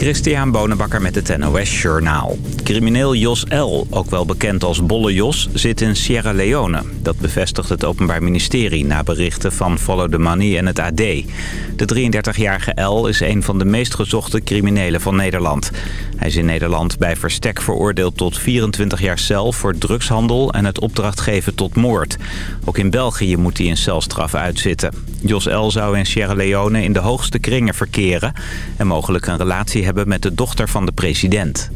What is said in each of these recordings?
Christian Bonenbakker met het NOS Journaal. Crimineel Jos L., ook wel bekend als Bolle Jos, zit in Sierra Leone. Dat bevestigt het Openbaar Ministerie na berichten van Follow the Money en het AD. De 33-jarige L is een van de meest gezochte criminelen van Nederland. Hij is in Nederland bij verstek veroordeeld tot 24 jaar cel voor drugshandel en het opdracht geven tot moord. Ook in België moet hij een celstraf uitzitten. Jos L. zou in Sierra Leone in de hoogste kringen verkeren en mogelijk een relatie hebben met de dochter van de president.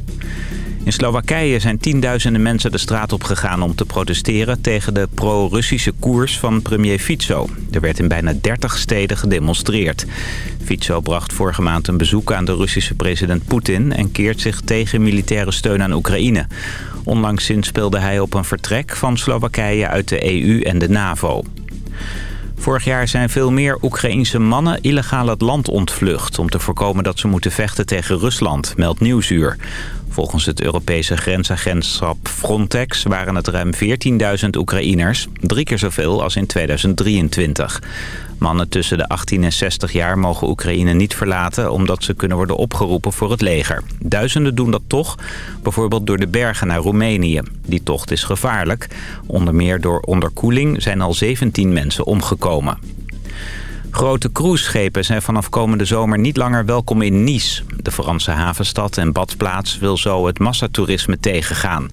In Slowakije zijn tienduizenden mensen de straat op gegaan om te protesteren tegen de pro-Russische koers van premier Fico. Er werd in bijna 30 steden gedemonstreerd. Fico bracht vorige maand een bezoek aan de Russische president Poetin en keert zich tegen militaire steun aan Oekraïne. Onlangs speelde hij op een vertrek van Slowakije uit de EU en de NAVO. Vorig jaar zijn veel meer Oekraïense mannen illegaal het land ontvlucht... om te voorkomen dat ze moeten vechten tegen Rusland, meldt Nieuwsuur. Volgens het Europese grensagentschap Frontex waren het ruim 14.000 Oekraïners. Drie keer zoveel als in 2023. Mannen tussen de 18 en 60 jaar mogen Oekraïne niet verlaten... omdat ze kunnen worden opgeroepen voor het leger. Duizenden doen dat toch, bijvoorbeeld door de bergen naar Roemenië. Die tocht is gevaarlijk. Onder meer door onderkoeling zijn al 17 mensen omgekomen. Grote cruiseschepen zijn vanaf komende zomer niet langer welkom in Nice. De Franse havenstad en badplaats wil zo het massatoerisme tegengaan.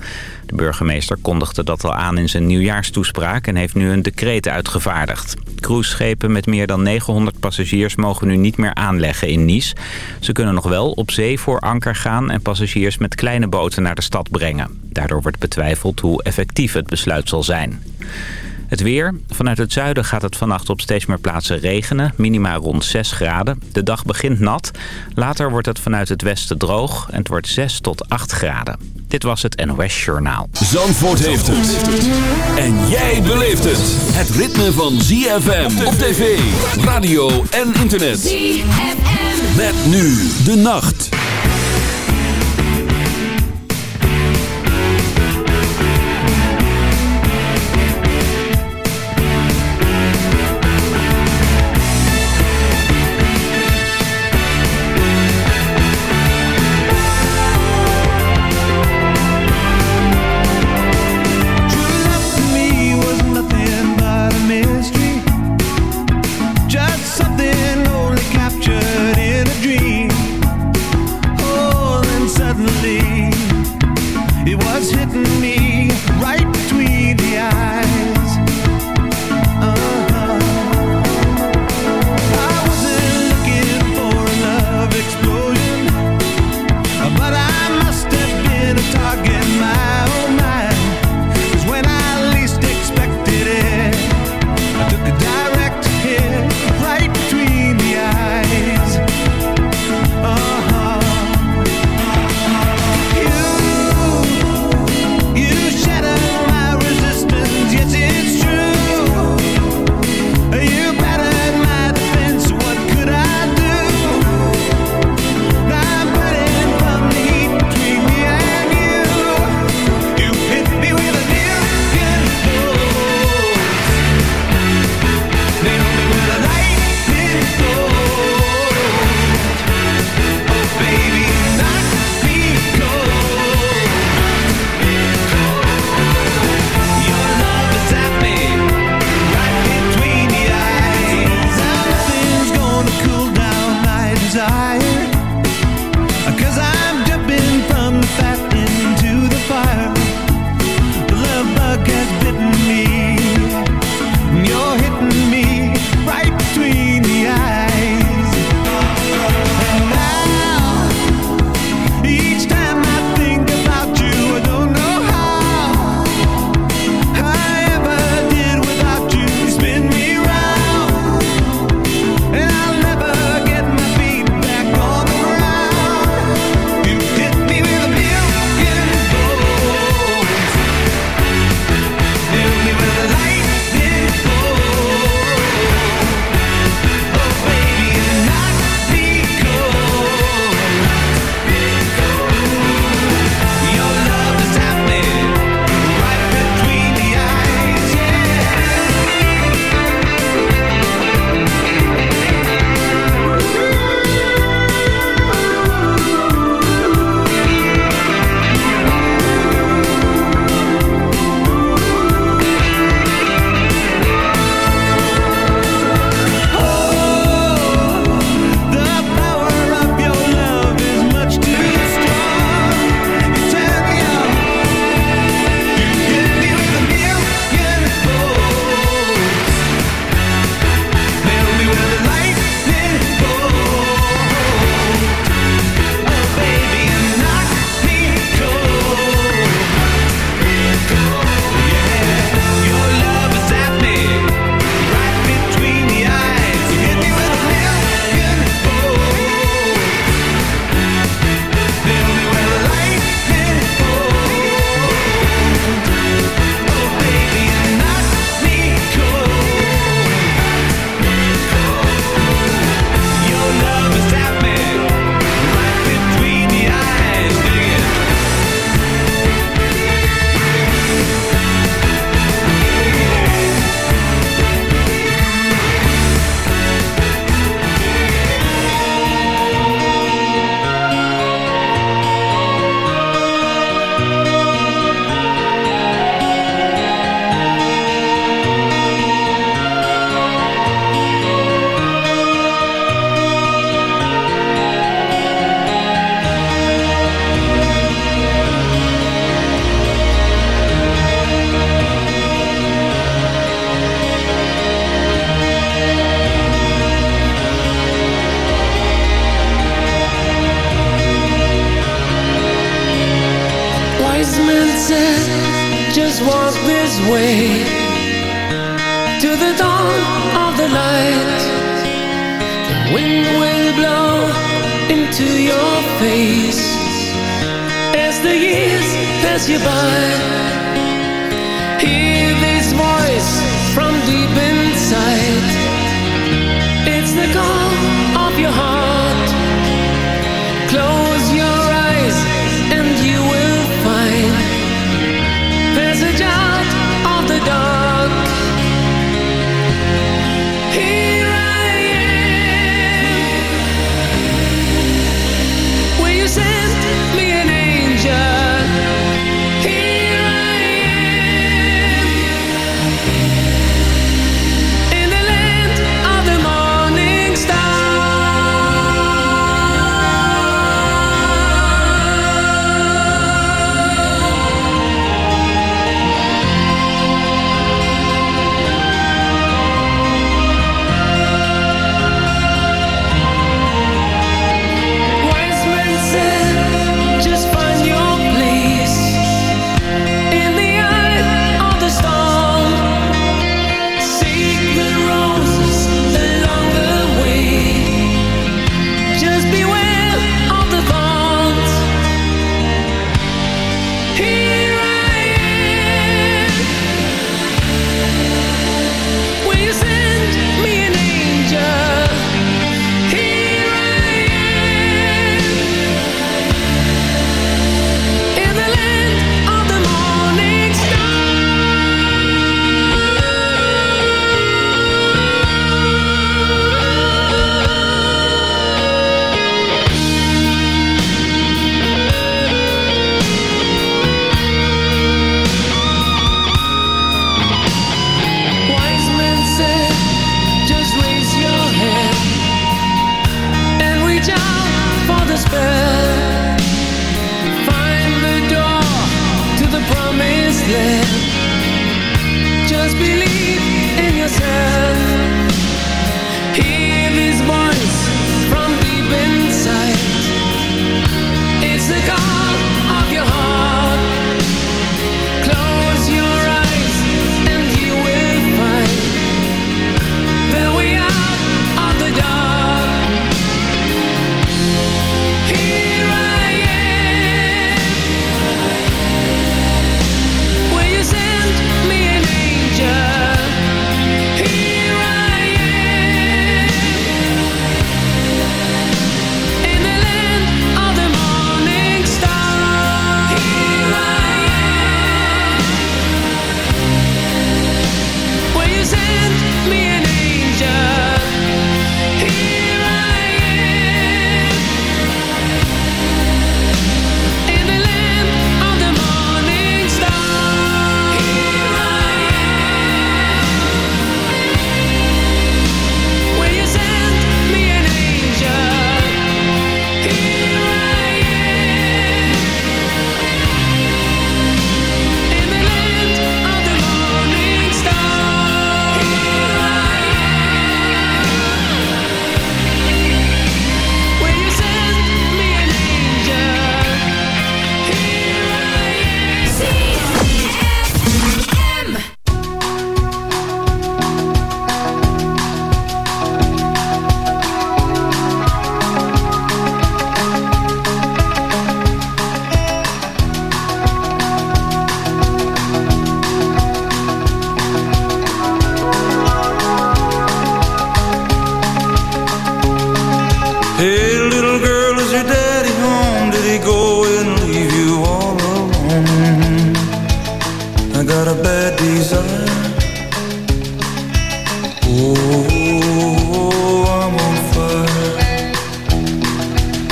De burgemeester kondigde dat al aan in zijn nieuwjaarstoespraak... en heeft nu een decreet uitgevaardigd. Cruiseschepen met meer dan 900 passagiers mogen nu niet meer aanleggen in Nice. Ze kunnen nog wel op zee voor anker gaan... en passagiers met kleine boten naar de stad brengen. Daardoor wordt betwijfeld hoe effectief het besluit zal zijn. Het weer. Vanuit het zuiden gaat het vannacht op steeds meer plaatsen regenen. Minima rond 6 graden. De dag begint nat. Later wordt het vanuit het westen droog. En het wordt 6 tot 8 graden. Dit was het NOS Journaal. Zandvoort heeft het. En jij beleeft het. Het ritme van ZFM op tv, radio en internet. ZFM. Met nu de nacht.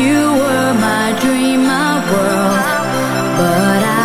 you were but I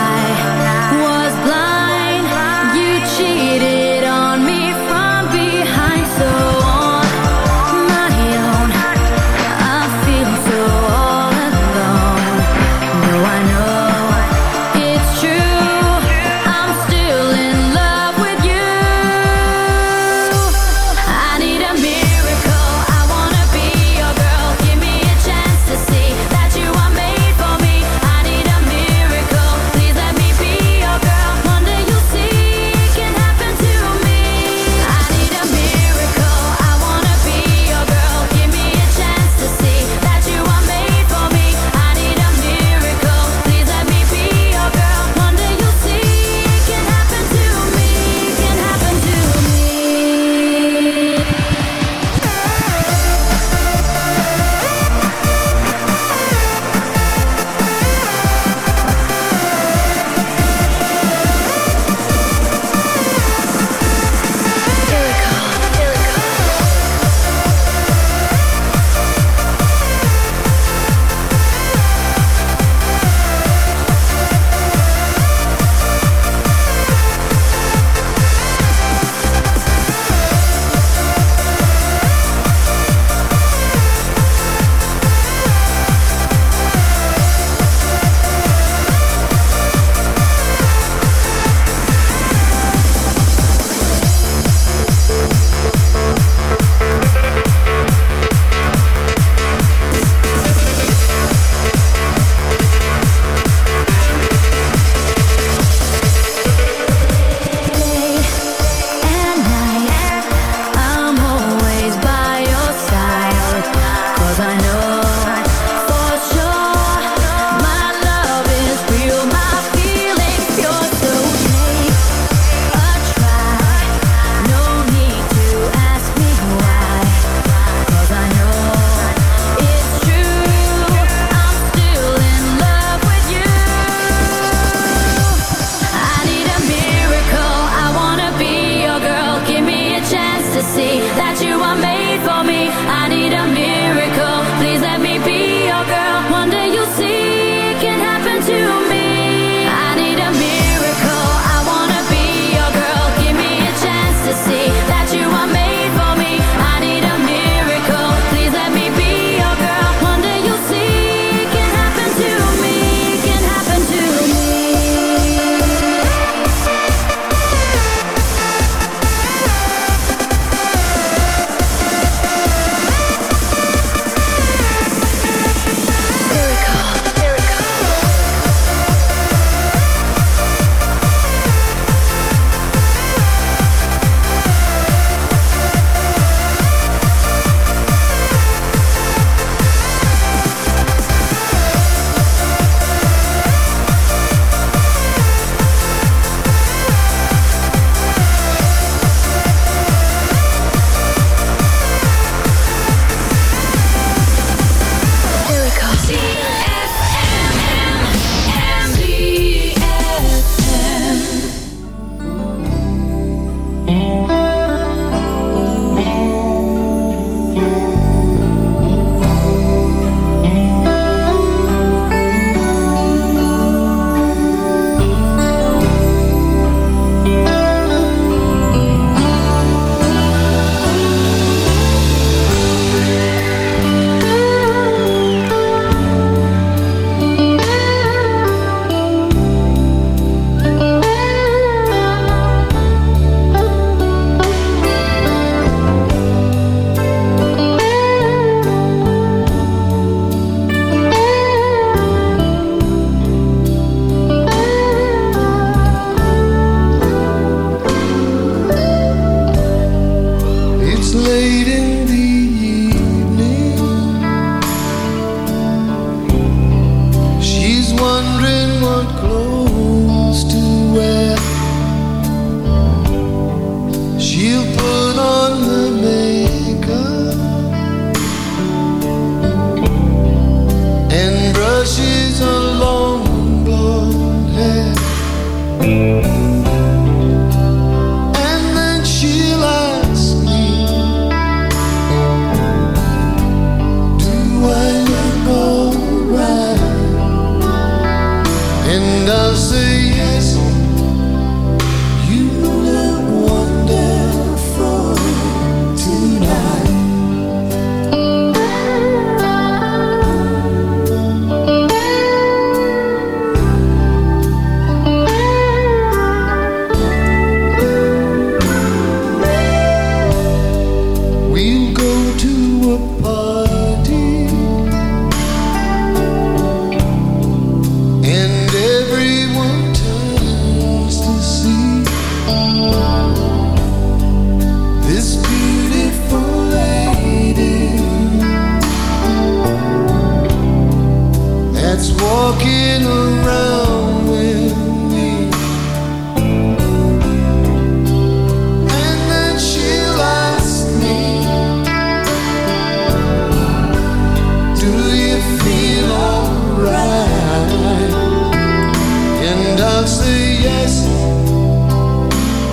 I'll say yes.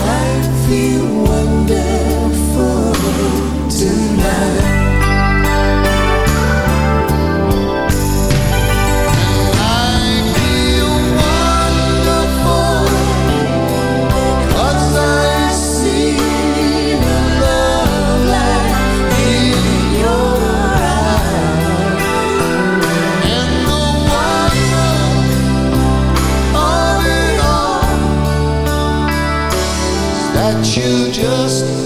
I feel wonderful tonight. You just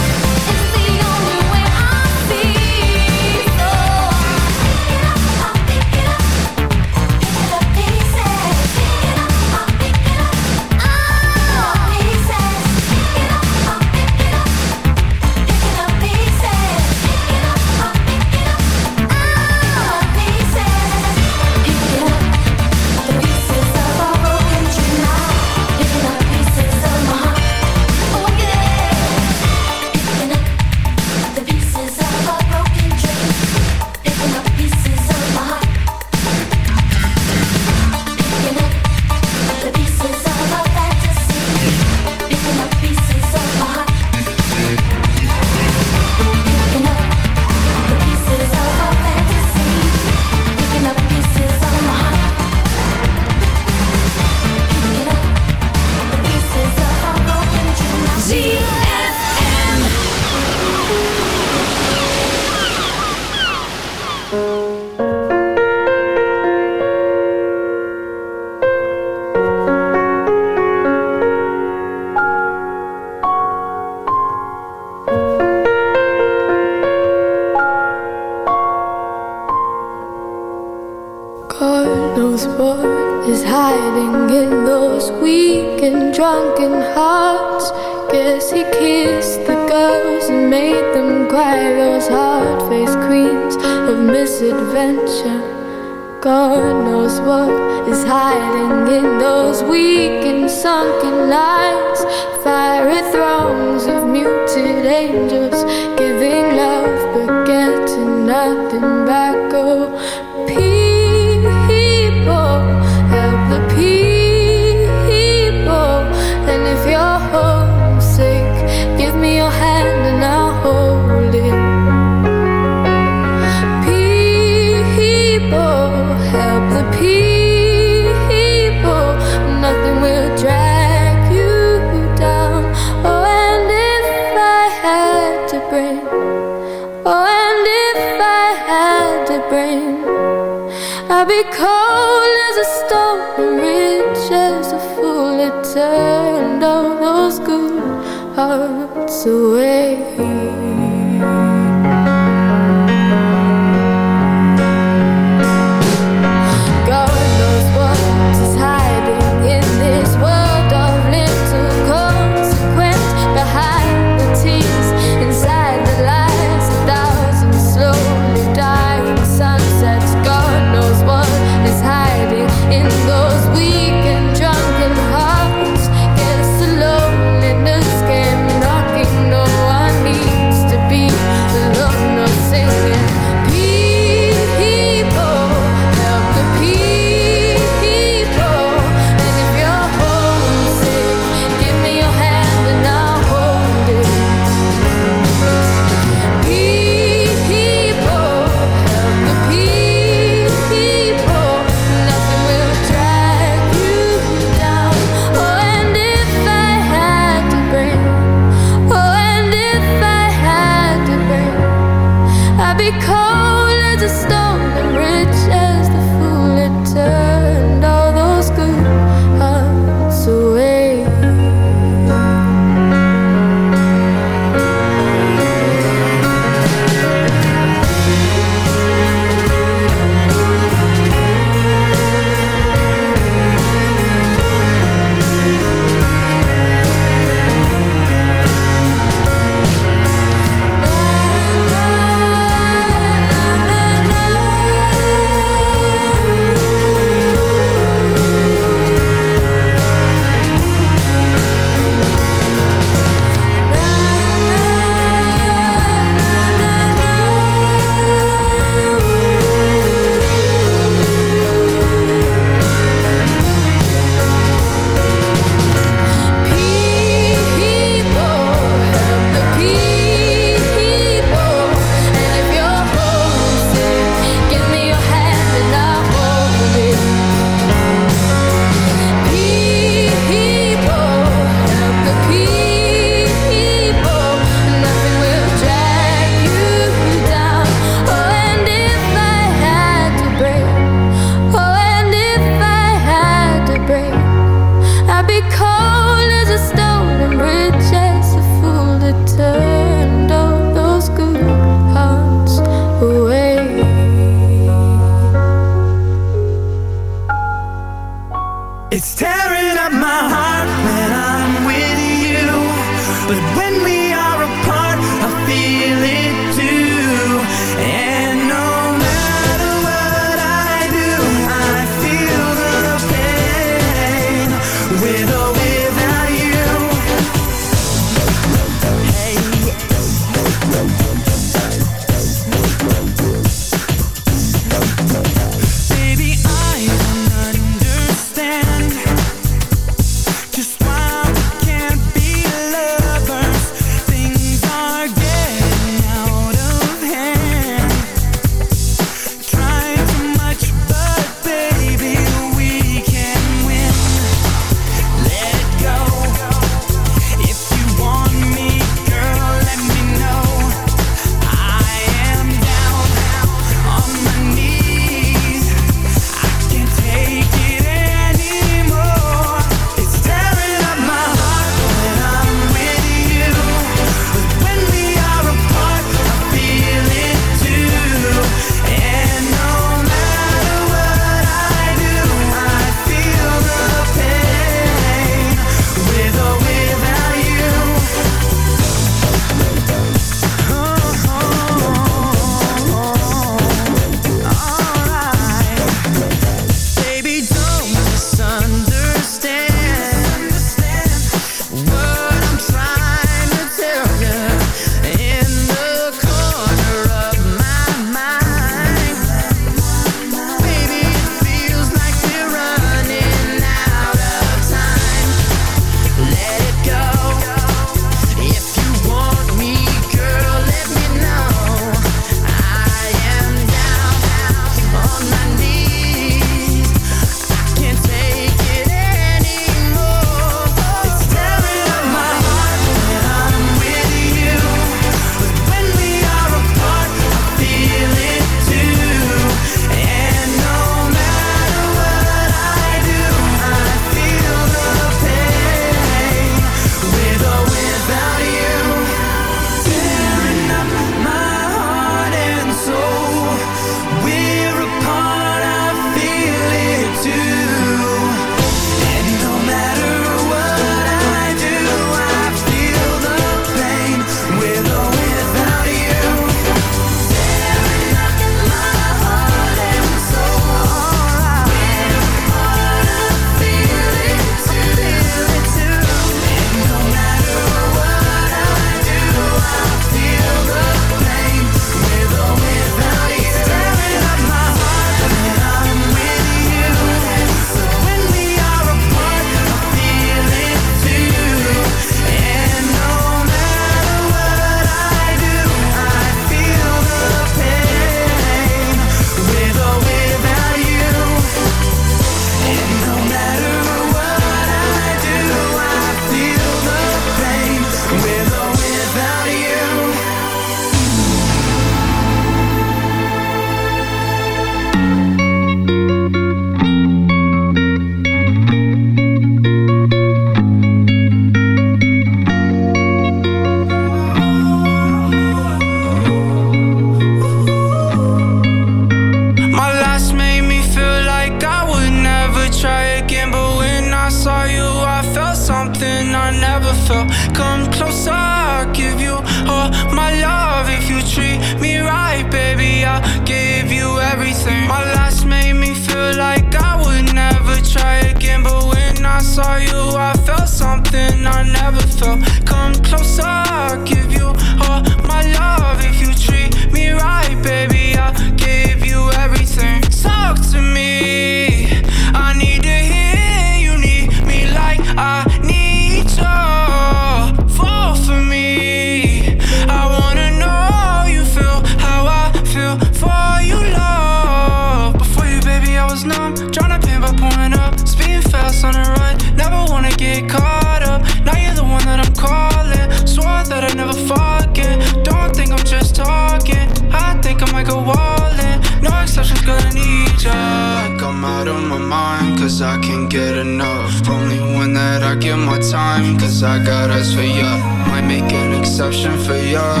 I got us for ya. Might make an exception for ya.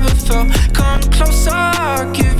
never felt. Come closer, give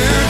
we're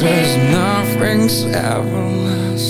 says nothing's ever less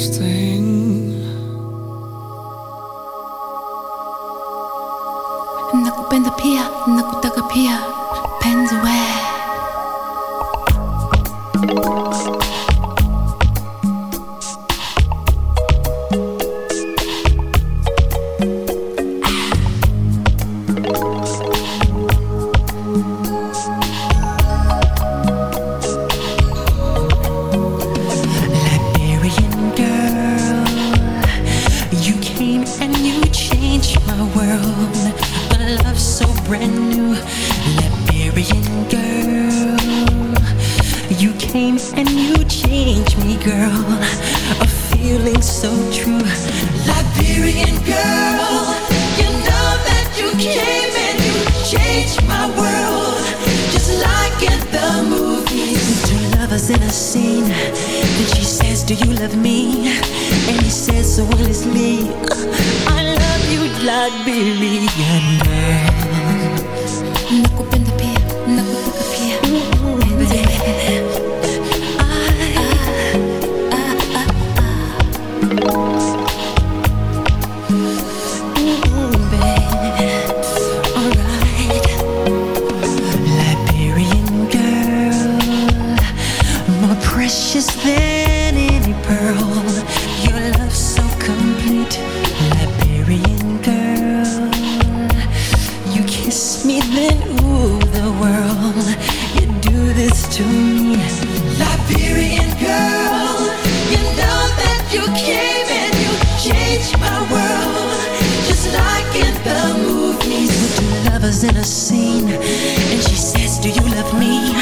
lovers in a scene And she says, do you love me?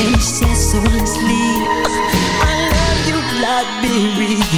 And he says so honestly I love you, blood, baby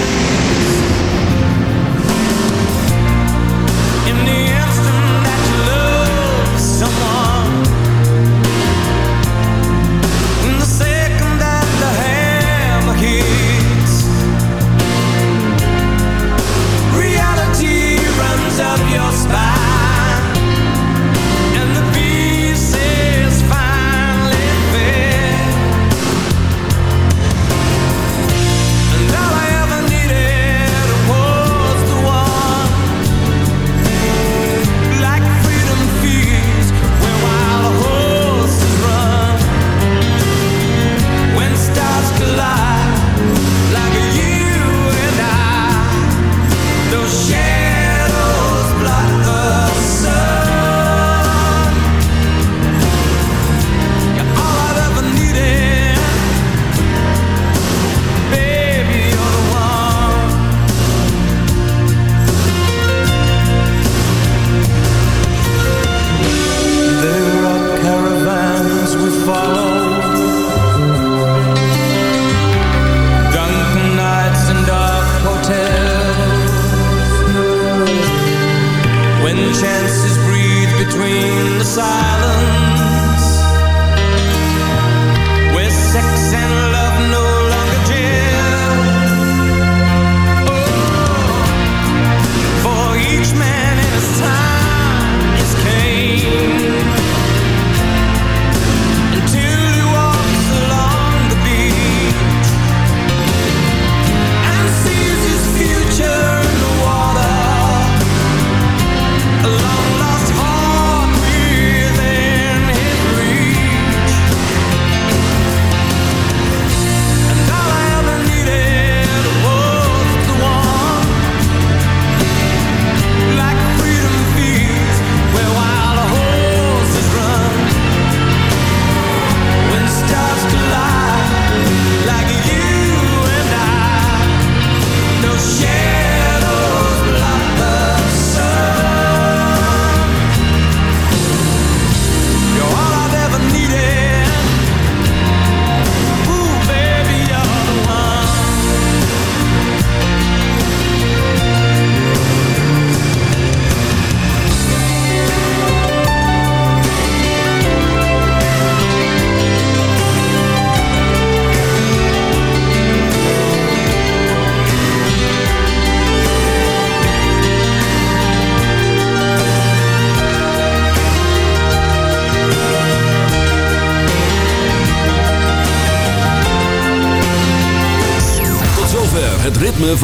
between the silence